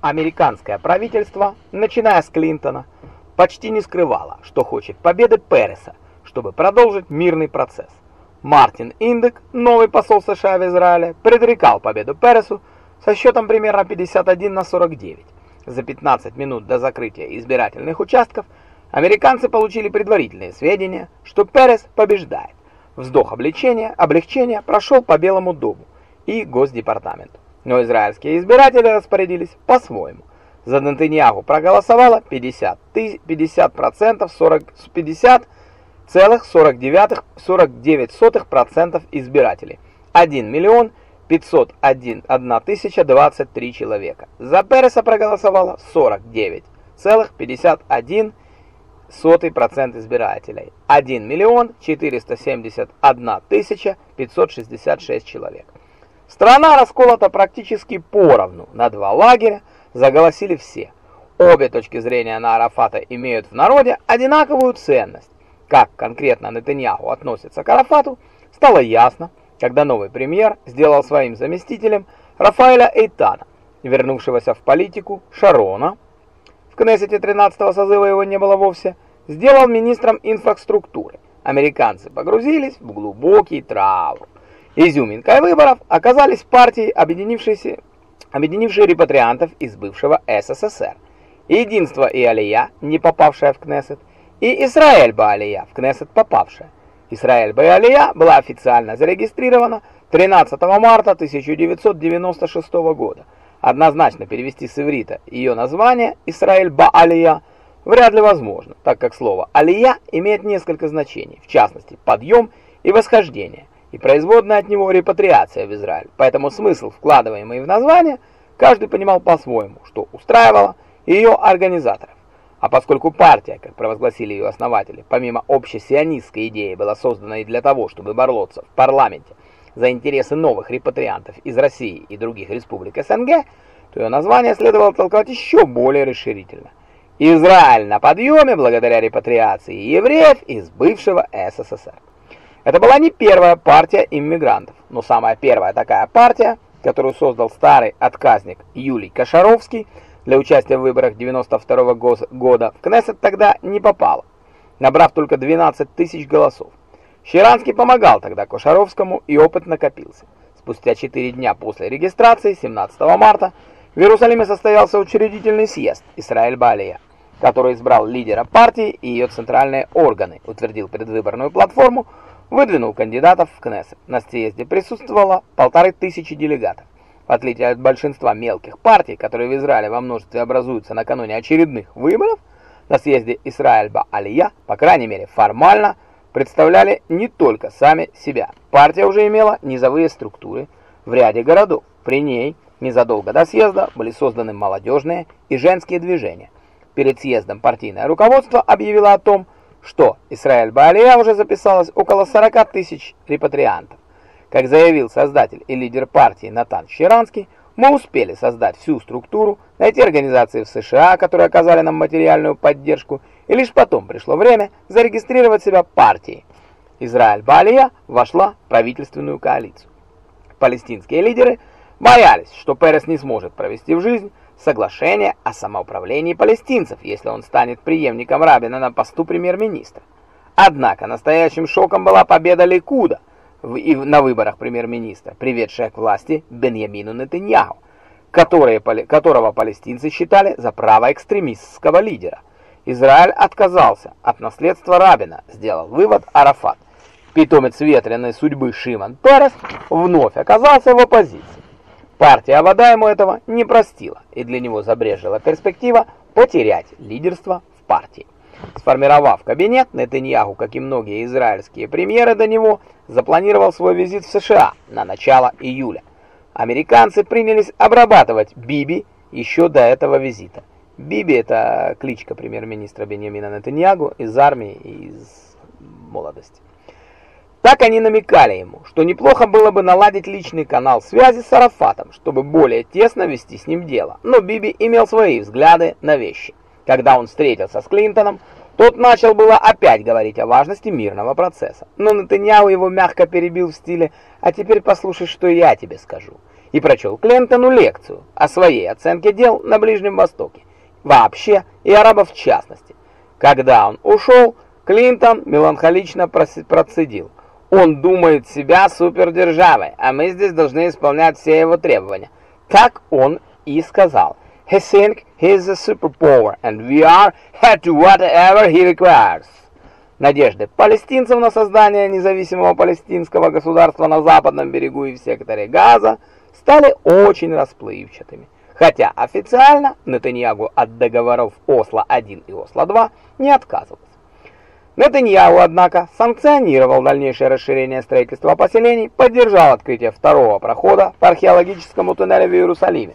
Американское правительство, начиная с Клинтона, почти не скрывало, что хочет победы Переса, чтобы продолжить мирный процесс. Мартин Индек, новый посол США в Израиле, предрекал победу Пересу со счетом примерно 51 на 49. За 15 минут до закрытия избирательных участков американцы получили предварительные сведения, что Перес побеждает. Вздох облегчения, облегчения прошел по Белому дому и Госдепартаменту. Но израильские избиратели распорядились по-своему. За Нетаньяху проголосовало 50 50% 40 50,49% избирателей. 1 миллион 501 тысяча 23 человека. За Переса проголосовало 49,51% избирателей. 1 миллион 471 тысяча 566 человек. Страна расколота практически поровну на два лагеря, заголосили все. Обе точки зрения на Арафата имеют в народе одинаковую ценность. Как конкретно Нетаньяху относится к Арафату, стало ясно, когда новый премьер сделал своим заместителем Рафаэля Эйтана, вернувшегося в политику Шарона. В Кнессете 13-го созыва его не было вовсе, сделал министром инфраструктуры. Американцы погрузились в глубокий траур. Изюминкой выборов оказались партии, объединившиеся, объединившие репатриантов из бывшего СССР. Единство и Алия, не попавшая в Кнессет, и Исраэль Баалия, в Кнессет попавшая. Исраэль Баалия была официально зарегистрирована 13 марта 1996 года. Однозначно перевести с иврита ее название Исраэль Баалия вряд ли возможно, так как слово «алия» имеет несколько значений, в частности «подъем» и «восхождение» и производная от него репатриация в Израиль. Поэтому смысл, вкладываемый в название, каждый понимал по-своему, что устраивало ее организаторов. А поскольку партия, как провозгласили ее основатели, помимо общесионистской идеи была создана и для того, чтобы бороться в парламенте за интересы новых репатриантов из России и других республик СНГ, то ее название следовало толковать еще более расширительно. Израиль на подъеме благодаря репатриации евреев из бывшего СССР. Это была не первая партия иммигрантов, но самая первая такая партия, которую создал старый отказник Юлий Кошаровский для участия в выборах 92 -го года, в Кнессет тогда не попала, набрав только 12 тысяч голосов. Щеранский помогал тогда Кошаровскому, и опыт накопился. Спустя 4 дня после регистрации, 17 марта, в Иерусалиме состоялся учредительный съезд Исраэль Балия, который избрал лидера партии и ее центральные органы, утвердил предвыборную платформу, выдвинул кандидатов в Кнессет. На съезде присутствовало полторы тысячи делегатов. В отличие от большинства мелких партий, которые в Израиле во множестве образуются накануне очередных выборов, на съезде Исраэль-Ба-Алия, по крайней мере формально, представляли не только сами себя. Партия уже имела низовые структуры в ряде городов. При ней незадолго до съезда были созданы молодежные и женские движения. Перед съездом партийное руководство объявило о том, Исраэль Баалия уже записалось около 40 тысяч репатриантов. Как заявил создатель и лидер партии Натан Щеранский, мы успели создать всю структуру, найти организации в США, которые оказали нам материальную поддержку, и лишь потом пришло время зарегистрировать себя партией. Израиль Балия вошла в правительственную коалицию. Палестинские лидеры боялись, что Перес не сможет провести в жизнь соглашение о самоуправлении палестинцев, если он станет преемником Рабина на посту премьер-министра. Однако настоящим шоком была победа Ликуда на выборах премьер-министра, приведшая к власти Беньямину Нетаньяху, которые, которого палестинцы считали за правоэкстремистского лидера. Израиль отказался от наследства Рабина, сделал вывод Арафат. Питомец ветреной судьбы Шимон Перес вновь оказался в оппозиции. Партия вода ему этого не простила, и для него забрежила перспектива потерять лидерство в партии. Сформировав кабинет, Нетаньяху, как и многие израильские премьеры до него, запланировал свой визит в США на начало июля. Американцы принялись обрабатывать Биби еще до этого визита. Биби – это кличка премьер-министра Беньямина Нетаньягу из армии и из молодости. Так они намекали ему, что неплохо было бы наладить личный канал связи с Арафатом, чтобы более тесно вести с ним дело. Но Биби имел свои взгляды на вещи. Когда он встретился с Клинтоном, тот начал было опять говорить о важности мирного процесса. Но Нетаньяху его мягко перебил в стиле «А теперь послушай, что я тебе скажу». и прочел Клинтону лекцию о своей оценке дел на Ближнем Востоке, вообще и арабов в частности. Когда он ушел, Клинтон меланхолично процедил. Он думает себя супердержавой, а мы здесь должны исполнять все его требования. Так он и сказал. He thinks he's a superpower, and we are head to whatever he requires. Надежды палестинцев на создание независимого палестинского государства на западном берегу и в секторе Газа стали очень расплывчатыми. Хотя официально Нетаньягу от договоров Осло-1 и Осло-2 не отказывался. Нетаньяху, однако, санкционировал дальнейшее расширение строительства поселений, поддержал открытие второго прохода по археологическому туннелю в Иерусалиме,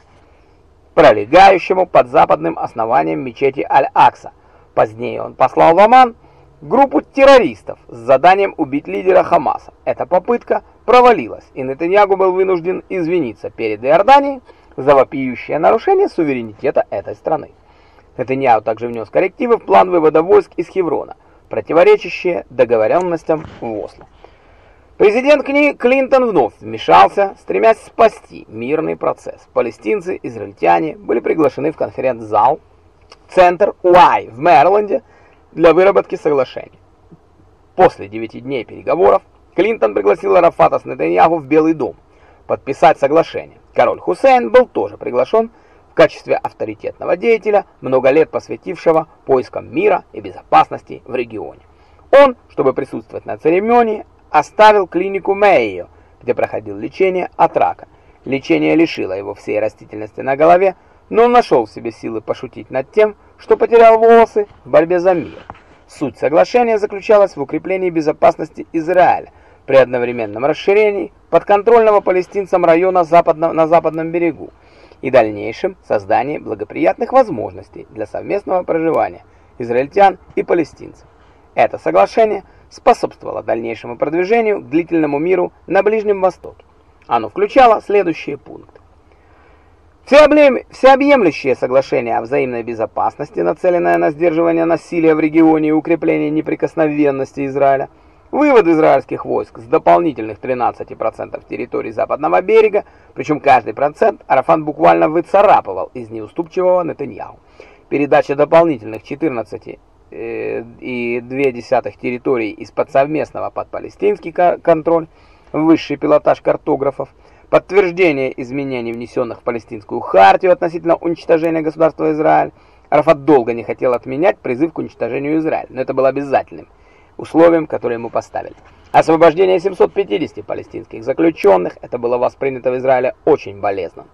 пролегающему под западным основанием мечети Аль-Акса. Позднее он послал в Оман группу террористов с заданием убить лидера Хамаса. Эта попытка провалилась, и Нетаньяху был вынужден извиниться перед Иорданией за вопиющее нарушение суверенитета этой страны. Нетаньяху также внес коррективы в план вывода войск из Хеврона, противоречащие договоренностям в Осло. Президент Клинтон вновь вмешался, стремясь спасти мирный процесс. Палестинцы, израильтяне были приглашены в конференц-зал Центр Уай в Мэриленде для выработки соглашений. После девяти дней переговоров Клинтон пригласил Арафата с Нетаньяху в Белый дом подписать соглашение. Король Хусейн был тоже приглашен качестве авторитетного деятеля, много лет посвятившего поискам мира и безопасности в регионе. Он, чтобы присутствовать на церемонии, оставил клинику Мэйо, где проходил лечение от рака. Лечение лишило его всей растительности на голове, но он нашел в себе силы пошутить над тем, что потерял волосы в борьбе за мир. Суть соглашения заключалась в укреплении безопасности Израиля при одновременном расширении подконтрольного палестинцам района западного, на западном берегу и дальнейшем создании благоприятных возможностей для совместного проживания израильтян и палестинцев. Это соглашение – способствовало дальнейшему продвижению к длительному миру на Ближнем Востоке. Оно включало следующие пункты. Всеобъемлющее соглашение о взаимной безопасности, нацеленное на сдерживание насилия в регионе и укрепление неприкосновенности Израиля, вывод израильских войск с дополнительных 13% территории западного берега, причем каждый процент Арафан буквально выцарапывал из неуступчивого Нетаньяху, передача дополнительных 14 Э, и две десятых территорий из-под совместного под палестинский контроль, высший пилотаж картографов, подтверждение изменений, внесенных в палестинскую хартию относительно уничтожения государства Израиль. Арафат долго не хотел отменять призыв к уничтожению Израиля, но это было обязательным условием, которое ему поставили. Освобождение 750 палестинских заключенных, это было воспринято в Израиле очень болезненно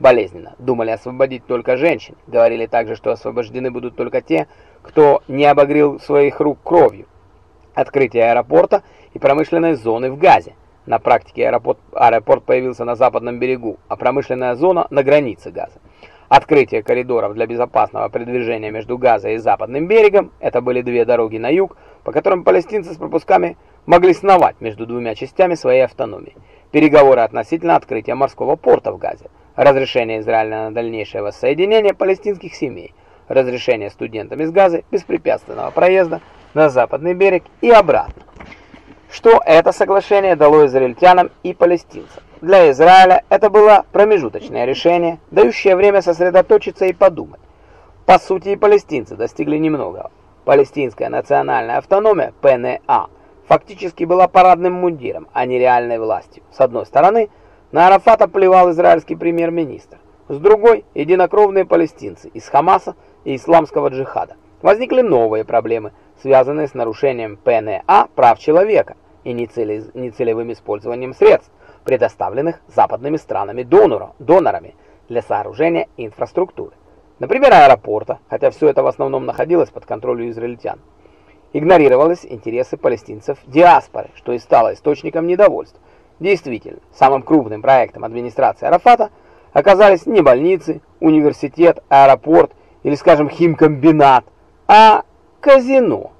болезненно. Думали освободить только женщин. Говорили также, что освобождены будут только те, кто не обогрел своих рук кровью. Открытие аэропорта и промышленной зоны в Газе. На практике аэропорт, аэропорт появился на западном берегу, а промышленная зона на границе Газа. Открытие коридоров для безопасного передвижения между Газой и западным берегом – это были две дороги на юг, по которым палестинцы с пропусками могли сновать между двумя частями своей автономии. Переговоры относительно открытия морского порта в Газе разрешение Израиля на дальнейшее воссоединение палестинских семей, разрешение студентам из Газы беспрепятственного проезда на западный берег и обратно. Что это соглашение дало израильтянам и палестинцам? Для Израиля это было промежуточное решение, дающее время сосредоточиться и подумать. По сути, и палестинцы достигли немного. Палестинская национальная автономия, ПНА, фактически была парадным мундиром, а не реальной властью. С одной стороны, на Арафата плевал израильский премьер-министр. С другой – единокровные палестинцы из Хамаса и исламского джихада. Возникли новые проблемы, связанные с нарушением ПНА прав человека и нецелевым использованием средств, предоставленных западными странами-донорами для сооружения инфраструктуры. Например, аэропорта, хотя все это в основном находилось под контролем израильтян. Игнорировались интересы палестинцев диаспоры, что и стало источником недовольства. Действительно, самым крупным проектом администрации Арафата оказались не больницы, университет, аэропорт или, скажем, химкомбинат, а казино.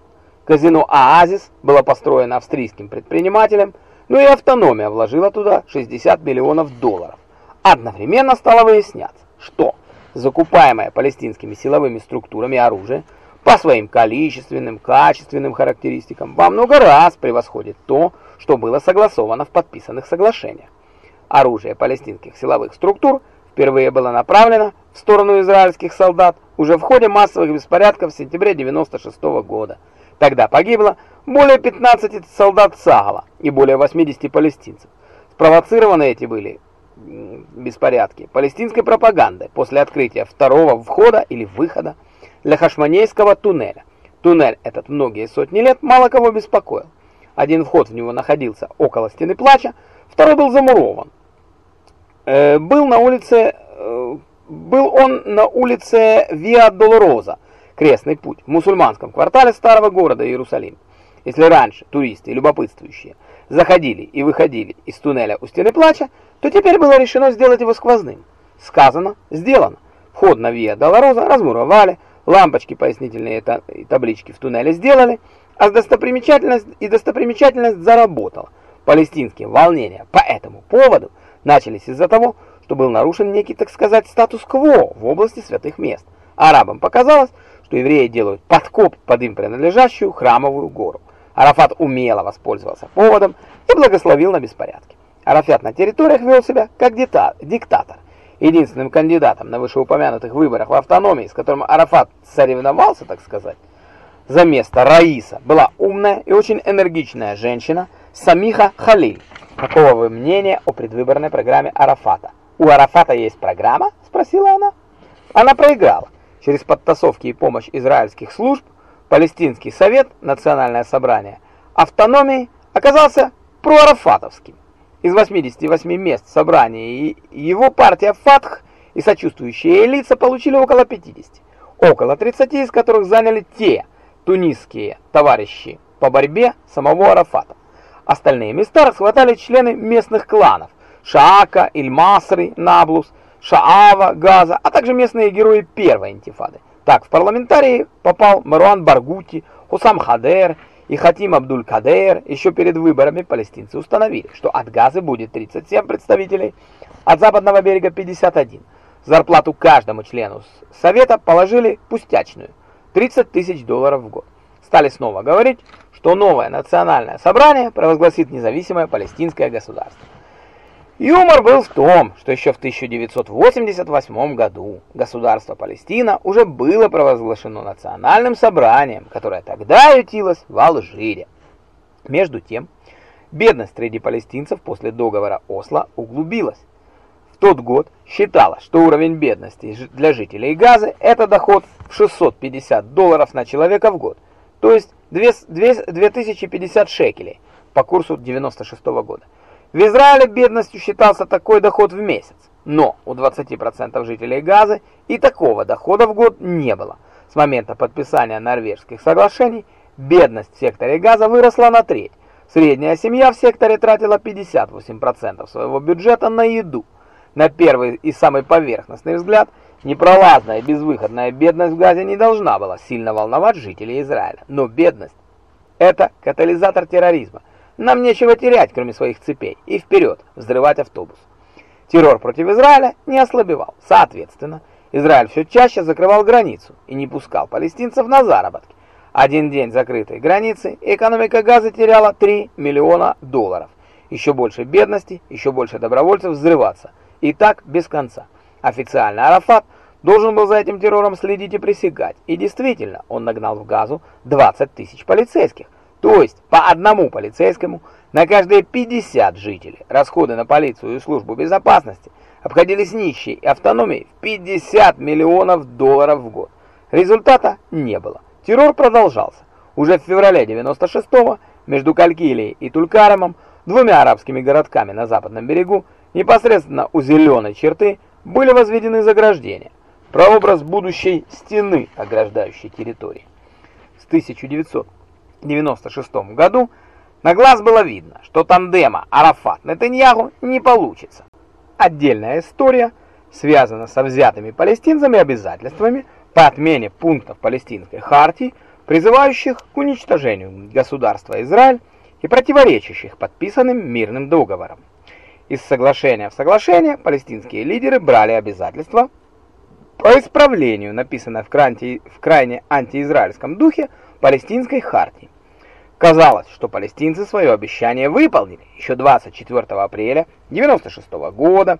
Казино «Оазис» было построено австрийским предпринимателем, но и автономия вложила туда 60 миллионов долларов. Одновременно стало выясняться, что закупаемое палестинскими силовыми структурами оружие по своим количественным, качественным характеристикам во много раз превосходит то, что было согласовано в подписанных соглашениях. Оружие палестинских силовых структур впервые было направлено в сторону израильских солдат уже в ходе массовых беспорядков в сентябре 96 года. Тогда погибло более 15 солдат Сагала и более 80 палестинцев. Спровоцированы эти были беспорядки палестинской пропагандой после открытия второго входа или выхода для Хашманейского туннеля. Туннель этот многие сотни лет мало кого беспокоил. Один вход в него находился около стены плача, второй был замурован. Э, был на улице э, был он на улице Виа Долороза, крестный путь, в мусульманском квартале старого города Иерусалим. Если раньше туристы, любопытствующие, заходили и выходили из туннеля у стены плача, то теперь было решено сделать его сквозным. Сказано, сделано. Вход на Виа Долороза размуровали, лампочки пояснительные и таблички в туннеле сделали, а достопримечательность и достопримечательность заработала. Палестинские волнения по этому поводу начались из-за того, что был нарушен некий, так сказать, статус-кво в области святых мест. Арабам показалось, что евреи делают подкоп под им принадлежащую храмовую гору. Арафат умело воспользовался поводом и благословил на беспорядки. Арафат на территориях вел себя как диктатор. Единственным кандидатом на вышеупомянутых выборах в автономии, с которым Арафат соревновался, так сказать, за место Раиса, была умная и очень энергичная женщина Самиха Халиль. Какого вы мнения о предвыборной программе Арафата? У Арафата есть программа? Спросила она. Она проиграла. Через подтасовки и помощь израильских служб Палестинский совет, национальное собрание автономии, оказался проарафатовским. Из 88 мест собрания его партия Фатх и сочувствующие лица получили около 50. Около 30 из которых заняли те тунисские товарищи по борьбе самого Арафата. Остальные места расхватали члены местных кланов Шаака, Иль-Масри, Наблус, Шаава, Газа, а также местные герои первой интифады. Так, в парламентарии попал Маруан Баргути, Хусам Хадер и Хатим Абдуль-Кадер. Еще перед выборами палестинцы установили, что от Газы будет 37 представителей, от западного берега 51. Зарплату каждому члену Совета положили пустячную – 30 тысяч долларов в год. Стали снова говорить, что новое национальное собрание провозгласит независимое палестинское государство. Юмор был в том, что еще в 1988 году государство Палестина уже было провозглашено национальным собранием, которое тогда ютилось в Алжире. Между тем, бедность среди палестинцев после договора Осло углубилась. В тот год считалось, что уровень бедности для жителей Газы – это доход в 650 долларов на человека в год, то есть 2050 шекелей по курсу 96 -го года. В Израиле бедностью считался такой доход в месяц, но у 20% жителей Газы и такого дохода в год не было. С момента подписания норвежских соглашений бедность в секторе Газа выросла на треть. Средняя семья в секторе тратила 58% своего бюджета на еду. На первый и самый поверхностный взгляд, непролазная безвыходная бедность в Газе не должна была сильно волновать жителей Израиля. Но бедность – это катализатор терроризма, нам нечего терять, кроме своих цепей, и вперед взрывать автобус. Террор против Израиля не ослабевал. Соответственно, Израиль все чаще закрывал границу и не пускал палестинцев на заработки. Один день закрытой границы, экономика Газа теряла 3 миллиона долларов. Еще больше бедности, еще больше добровольцев взрываться. И так без конца. Официально Арафат должен был за этим террором следить и пресекать. И действительно, он нагнал в Газу 20 тысяч полицейских. То есть по одному полицейскому на каждые 50 жителей. Расходы на полицию и службу безопасности обходились нищей автономией в 50 миллионов долларов в год. Результата не было. Террор продолжался. Уже в феврале 96-го между Калькилией и Тулькаремом, двумя арабскими городками на западном берегу, непосредственно у зеленой черты, были возведены заграждения. Прообраз будущей стены, ограждающей территории. С 1900 1996 году на глаз было видно, что тандема Арафат-Нетаньяху не получится. Отдельная история связана со взятыми палестинцами обязательствами по отмене пунктов палестинской хартии, призывающих к уничтожению государства Израиль и противоречащих подписанным мирным договорам. Из соглашения в соглашение палестинские лидеры брали обязательства по исправлению, написанное в крайне антиизраильском духе, палестинской хартии. Казалось, что палестинцы свое обещание выполнили. Еще 24 апреля 1996 года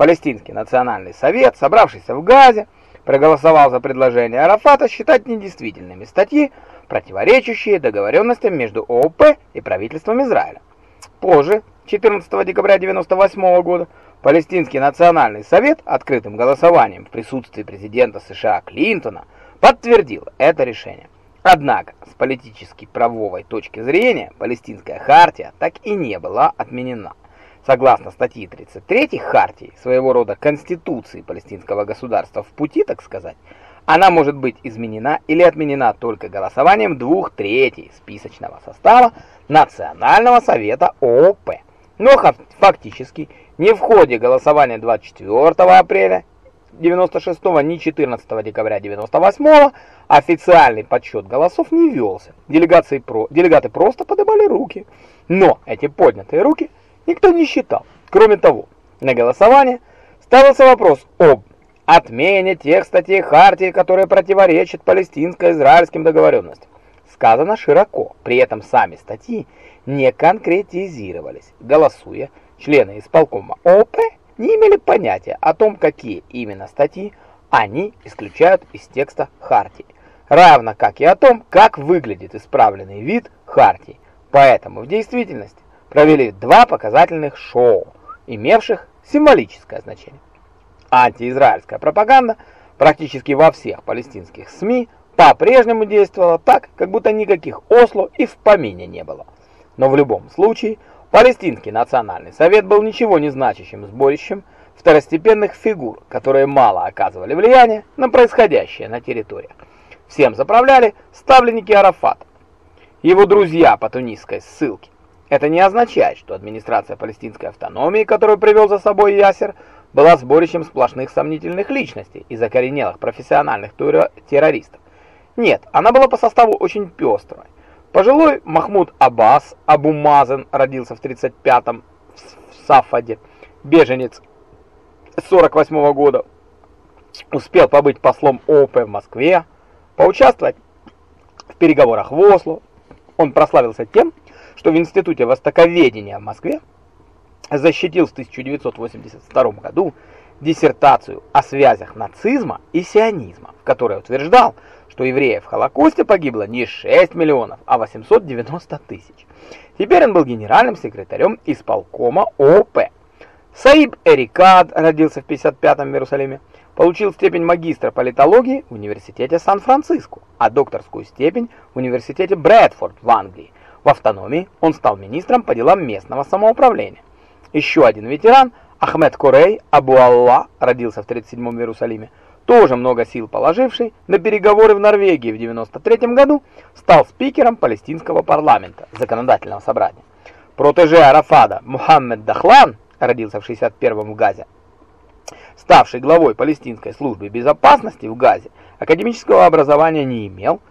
Палестинский национальный совет, собравшийся в Газе, проголосовал за предложение Арафата считать недействительными статьи, противоречащие договоренностям между ООП и правительством Израиля. Позже, 14 декабря 1998 года, Палестинский национальный совет открытым голосованием в присутствии президента США Клинтона подтвердил это решение. Однако, с политической правовой точки зрения, палестинская хартия так и не была отменена. Согласно статье 33 Хартии, своего рода Конституции палестинского государства в пути, так сказать, она может быть изменена или отменена только голосованием двух третей списочного состава Национального совета ООП. Но фактически ни в ходе голосования 24 апреля 96 ни 14 декабря 98 официальный подсчет голосов не велся. Делегации про, делегаты просто поднимали руки. Но эти поднятые руки никто не считал. Кроме того, на голосование ставился вопрос об отмене тех статей Хартии, которые противоречат палестинско-израильским договоренностям. Сказано широко, при этом сами статьи не конкретизировались. Голосуя, члены исполкома ОП не имели понятия о том, какие именно статьи они исключают из текста Хартии, равно как и о том, как выглядит исправленный вид Хартии. Поэтому в действительности провели два показательных шоу, имевших символическое значение. Антиизраильская пропаганда практически во всех палестинских СМИ по-прежнему действовала так, как будто никаких Осло и в помине не было. Но в любом случае, Палестинский национальный совет был ничего не значащим сборищем второстепенных фигур, которые мало оказывали влияние на происходящее на территории. Всем заправляли ставленники Арафата, его друзья по тунисской ссылке. Это не означает, что администрация палестинской автономии, которую привел за собой Ясер, была сборищем сплошных сомнительных личностей и закоренелых профессиональных террористов. Нет, она была по составу очень пестрой. Пожилой Махмуд Аббас Абу Мазен родился в 35-м в Сафаде, беженец 48 -го года. Успел побыть послом ОП в Москве, поучаствовать в переговорах в Осло. Он прославился тем, что в Институте Востоковедения в Москве защитил в 1982 году диссертацию о связях нацизма и сионизма, в которой утверждал, что евреев в Холокосте погибло не 6 миллионов, а 890 тысяч. Теперь он был генеральным секретарем исполкома ОП. Саиб Эрикад родился в 55-м в Иерусалиме, получил степень магистра политологии в университете Сан-Франциско, а докторскую степень в университете Брэдфорд в Англии. В автономии он стал министром по делам местного самоуправления. Еще один ветеран, Ахмед Курей Абу Алла, родился в 37-м в Иерусалиме, тоже много сил положивший на переговоры в Норвегии в 93 году, стал спикером палестинского парламента, законодательного собрания. Протеже Арафада Мухаммед Дахлан, родился в 61-м в Газе, ставший главой палестинской службы безопасности в Газе, академического образования не имел,